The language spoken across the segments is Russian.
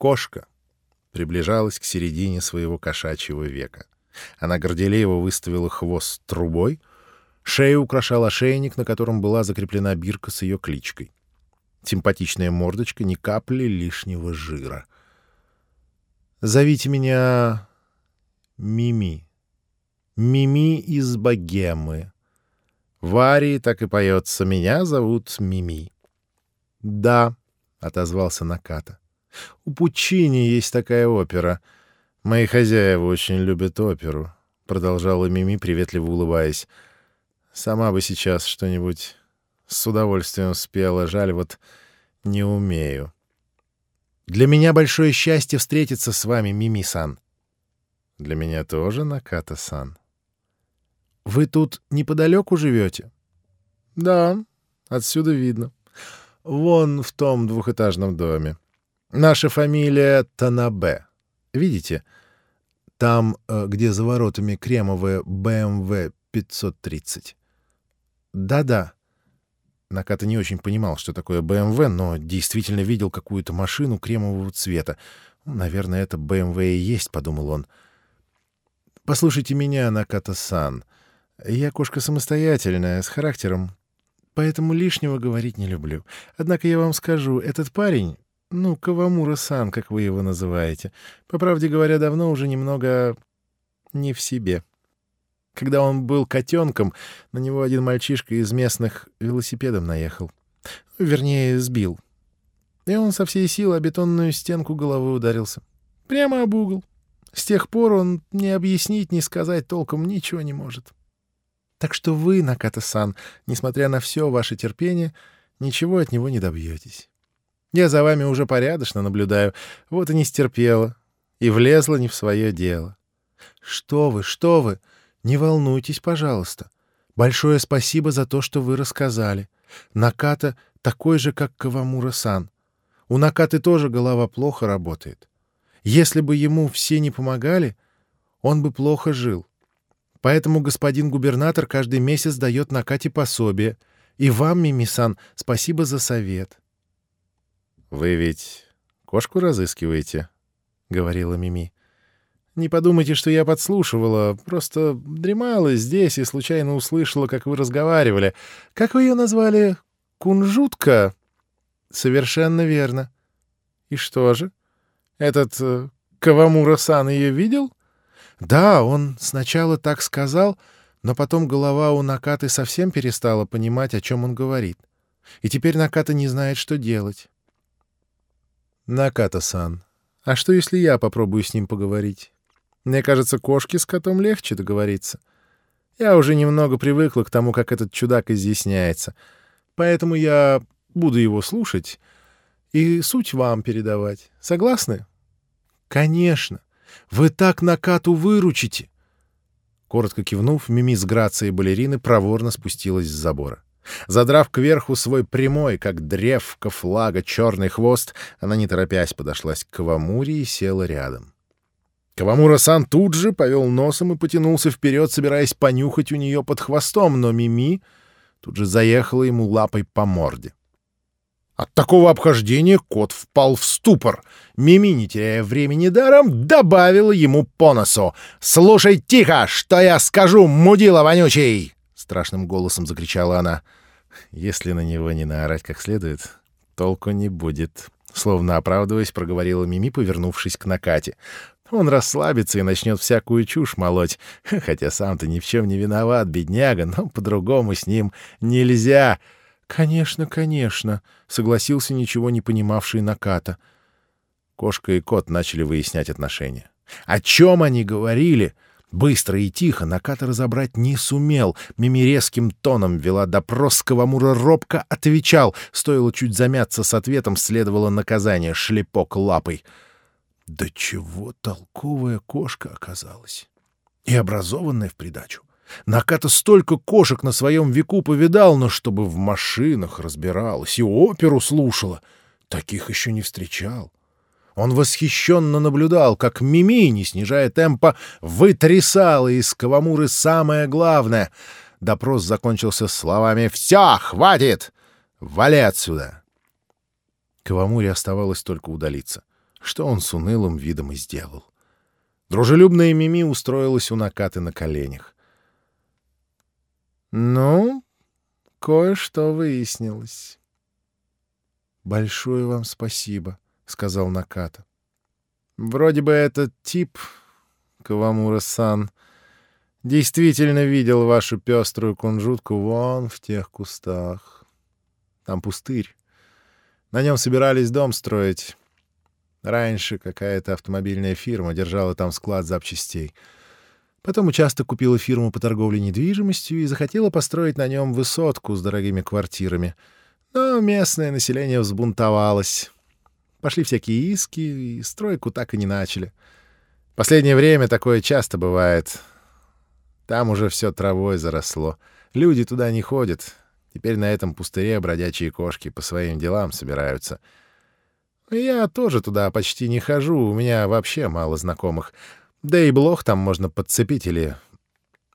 Кошка приближалась к середине своего кошачьего века. Она горделиво выставила хвост трубой, шею украшал ошейник, на котором была закреплена бирка с ее кличкой. Симпатичная мордочка, ни капли лишнего жира. «Зовите меня Мими. Мими из богемы. В Арии так и поется «Меня зовут Мими». «Да», — отозвался Наката. «У Пучини есть такая опера. Мои хозяева очень любят оперу», — продолжала Мими, приветливо улыбаясь. «Сама бы сейчас что-нибудь с удовольствием спела. Жаль, вот не умею». «Для меня большое счастье встретиться с вами, Мими-сан». «Для меня тоже, Наката-сан». «Вы тут неподалеку живете?» «Да, отсюда видно. Вон в том двухэтажном доме. Наша фамилия Танабе. Видите? Там, э, где за воротами кремовая BMW 530. Да-да. Наката не очень понимал, что такое BMW, но действительно видел какую-то машину кремового цвета. Ну, «Наверное, это BMW и есть», — подумал он. «Послушайте меня, Наката-сан. Я кошка самостоятельная, с характером, поэтому лишнего говорить не люблю. Однако я вам скажу, этот парень, ну, Кавамура-сан, как вы его называете, по правде говоря, давно уже немного не в себе. Когда он был котенком, на него один мальчишка из местных велосипедом наехал. Вернее, сбил. И он со всей силы о бетонную стенку головой ударился. Прямо об угол. С тех пор он ни объяснить, ни сказать толком ничего не может. Так что вы, Наката-сан, несмотря на все ваше терпение, ничего от него не добьетесь. Я за вами уже порядочно наблюдаю, вот и не стерпела, и влезла не в свое дело. Что вы, что вы, не волнуйтесь, пожалуйста. Большое спасибо за то, что вы рассказали. Наката такой же, как Кавамура-сан. У Накаты тоже голова плохо работает. Если бы ему все не помогали, он бы плохо жил. Поэтому господин губернатор каждый месяц дает Накате пособие. И вам, Мимисан, спасибо за совет. — Вы ведь кошку разыскиваете? — говорила Мими. — Не подумайте, что я подслушивала. Просто дремала здесь и случайно услышала, как вы разговаривали. Как вы ее назвали? Кунжутка? — Совершенно верно. — И что же? Этот э, Кавамура-сан ее видел? — да, он сначала так сказал, но потом голова у Накаты совсем перестала понимать, о чем он говорит. И теперь Наката не знает, что делать. Наката-сан, а что, если я попробую с ним поговорить? Мне кажется, кошке с котом легче договориться. Я уже немного привыкла к тому, как этот чудак изъясняется. Поэтому я буду его слушать и суть вам передавать. Согласны? Конечно. Вы так Накату выручите!» Коротко кивнув, Мими с грацией балерины проворно спустилась с забора. Задрав кверху свой прямой, как древко флага, черный хвост, она, не торопясь, подошлась к Кавамуре и села рядом. Кавамура-сан тут же повел носом и потянулся вперед, собираясь понюхать у нее под хвостом, но Мими тут же заехала ему лапой по морде. От такого обхождения кот впал в ступор. Мими, не теряя времени даром, добавила ему по носу. «Слушай тихо, что я скажу, мудила вонючий!» Страшным голосом закричала она. «Если на него не наорать как следует, толку не будет», — словно оправдываясь, проговорила Мими, повернувшись к Накате. «Он расслабится и начнет всякую чушь молоть, хотя сам-то ни в чем не виноват, бедняга, но по-другому с ним нельзя». «Конечно, конечно», — согласился ничего не понимавший Наката. Кошка и кот начали выяснять отношения. О чем они говорили? Быстро и тихо Наката разобрать не сумел. Мими резким тоном вела допрос, Кавамура робко отвечал. Стоило чуть замяться с ответом, следовало наказание — шлепок лапой. Да чего толковая кошка оказалась! И образованная в придачу. Наката столько кошек на своем веку повидал, но чтобы в машинах разбиралась и оперу слушала, таких еще не встречал. Он восхищенно наблюдал, как Мими, не снижая темпа, вытрясала из Кавамуры самое главное. Допрос закончился словами «Все, хватит! Вали отсюда!» Кавамуре оставалось только удалиться. что он с унылым видом и сделал. Дружелюбная Мими устроилась у Накаты на коленях. «Ну, кое-что выяснилось». «Большое вам спасибо», — сказал Наката. «Вроде бы этот тип, Кавамура-сан, действительно видел вашу пеструю кунжутку вон в тех кустах. Там пустырь. На нем собирались дом строить. Раньше какая-то автомобильная фирма держала там склад запчастей. Потом участок купила фирму по торговле недвижимостью и захотела построить на нем высотку с дорогими квартирами. Но местное население взбунтовалось. Пошли всякие иски, и стройку так и не начали. Последнее время такое часто бывает. Там уже все травой заросло. Люди туда не ходят. Теперь на этом пустыре бродячие кошки по своим делам собираются — я тоже туда почти не хожу, у меня вообще мало знакомых. Да и блох там можно подцепить или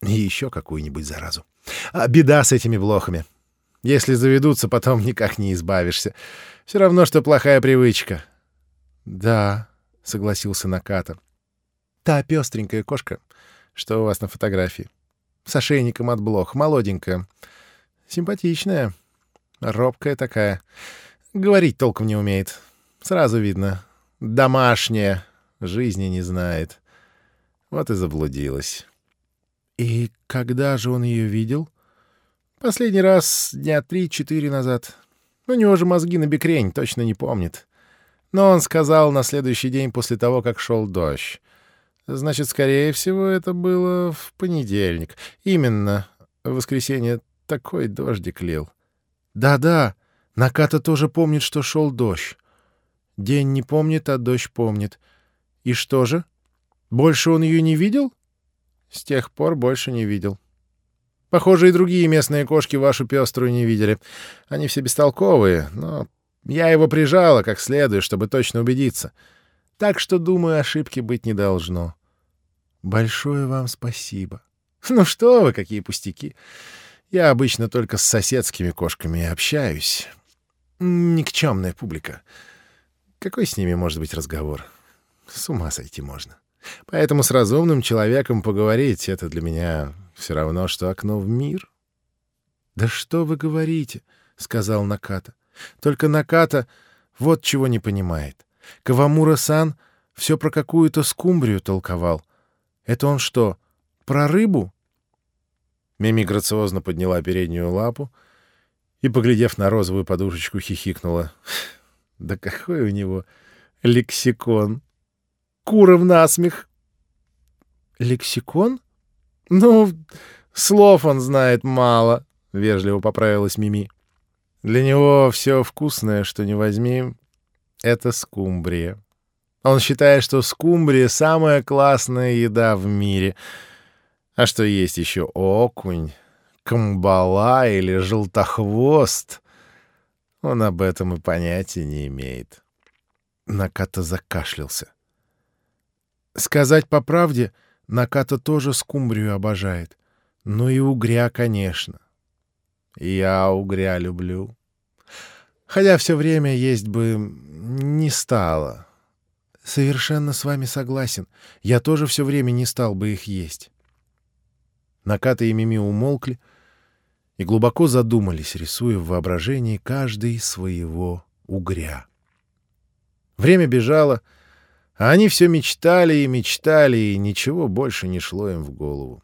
еще какую-нибудь заразу. А беда с этими блохами. Если заведутся, потом никак не избавишься. Все равно, что плохая привычка. — Да, — согласился Наката. — Та пестренькая кошка, что у вас на фотографии. С ошейником от блох, молоденькая. Симпатичная, робкая такая. Говорить толком не умеет. Сразу видно. Домашняя. Жизни не знает. Вот и заблудилась. И когда же он ее видел? Последний раз дня три-четыре назад. У него же мозги на бекрень, точно не помнит. Но он сказал на следующий день после того, как шел дождь. Значит, скорее всего, это было в понедельник. Именно. В воскресенье такой дождик лил. Да-да, Наката тоже помнит, что шел дождь. День не помнит, а дождь помнит. И что же? Больше он ее не видел? С тех пор больше не видел. Похоже, и другие местные кошки вашу пеструю не видели. Они все бестолковые, но я его прижала как следует, чтобы точно убедиться. Так что, думаю, ошибки быть не должно. Большое вам спасибо. Ну что вы, какие пустяки. Я обычно только с соседскими кошками общаюсь. Никчемная публика. Какой с ними может быть разговор? С ума сойти можно. Поэтому с разумным человеком поговорить — это для меня все равно, что окно в мир. — Да что вы говорите? — сказал Наката. — Только Наката вот чего не понимает. Кавамура-сан все про какую-то скумбрию толковал. Это он что, про рыбу? Мими грациозно подняла переднюю лапу и, поглядев на розовую подушечку, хихикнула. Да какой у него лексикон! Куров насмех! Лексикон? Ну, слов он знает мало, — вежливо поправилась Мими. Для него все вкусное, что не возьми, — это скумбрия. Он считает, что скумбрия — самая классная еда в мире. А что есть еще окунь, камбала или желтохвост — он об этом и понятия не имеет. Наката закашлялся. Сказать по правде, Наката тоже скумбрию обожает. Ну и угря, конечно. Я угря люблю. Хотя все время есть бы не стало. Совершенно с вами согласен. Я тоже все время не стал бы их есть. Наката и Мими умолкли, — и глубоко задумались, рисуя в воображении каждый своего угря. Время бежало, а они все мечтали и мечтали, и ничего больше не шло им в голову.